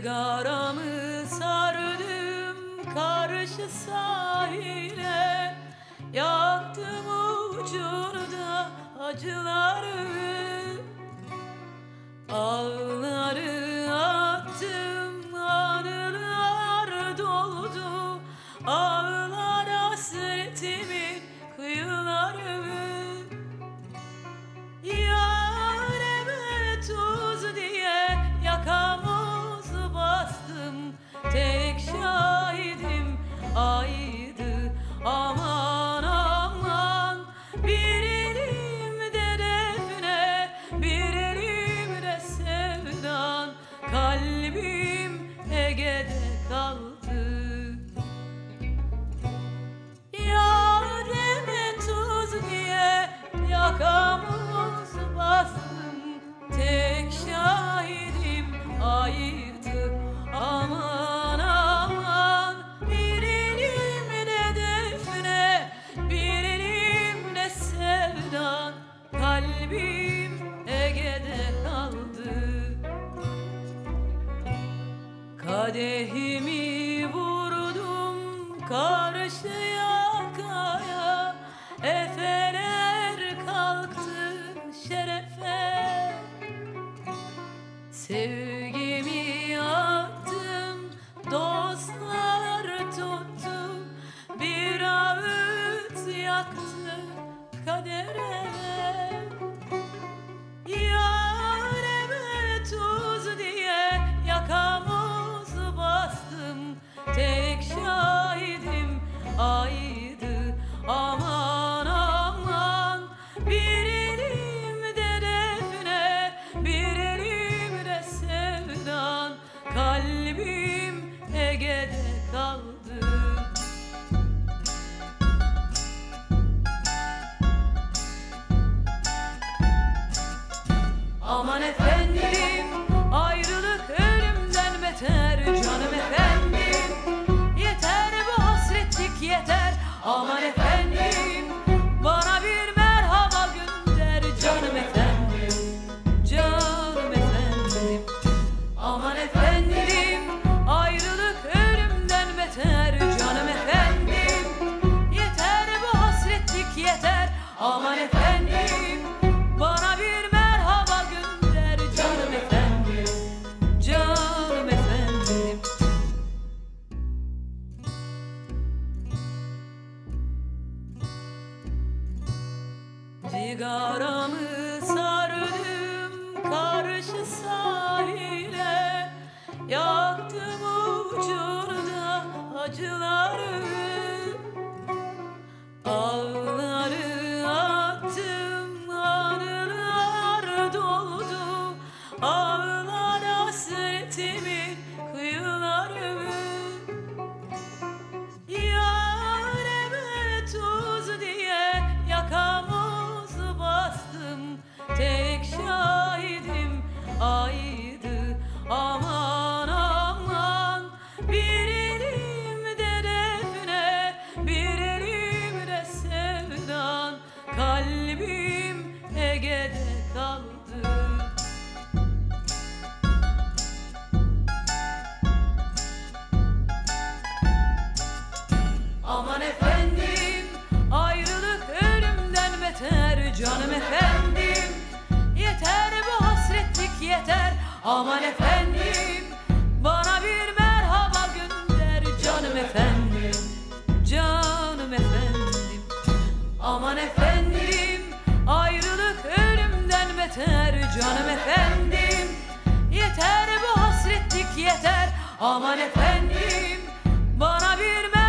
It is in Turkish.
Sigaramı sardım karşı sahile. Yaktım ucunda acıları. Ağlar Kadehimi vurdum karşıya kaya Efeler kalktı şerefe. Sev gölgede kaldım Aman efendim ayrılık ölümden beter. Canım efendim Yeter bu hasretlik yeter. Aman efendim. Sigaramı sardım karşı sahile. Yaktım ucunda acıları. kaldı. Aman efendim ayrılık ölümden beter canım efendim. Yeter bu hasretlik yeter. Aman efendim yeter canım efendim. Yeter bu hasretlik yeter. Aman efendim Bana bir